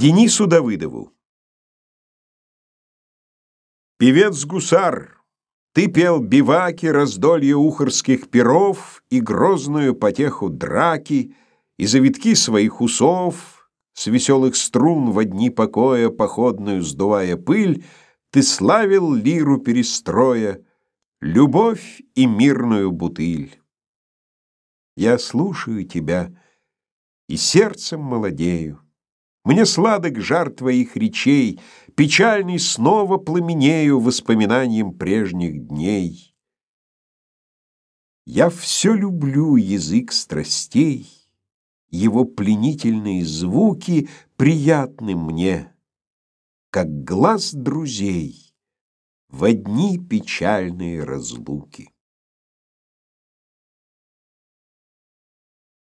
Денису Давыдову Певец-гусар, ты пел биваки, раздолье ухорских перов И грозную потеху драки, И завитки своих усов, С веселых струн в дни покоя Походную сдувая пыль, Ты славил лиру перестроя, Любовь и мирную бутыль. Я слушаю тебя и сердцем молодею. Мне сладок жар твоих речей, Печальный снова пламенею Воспоминанием прежних дней. Я все люблю язык страстей, Его пленительные звуки Приятны мне, как глаз друзей В одни печальные разлуки.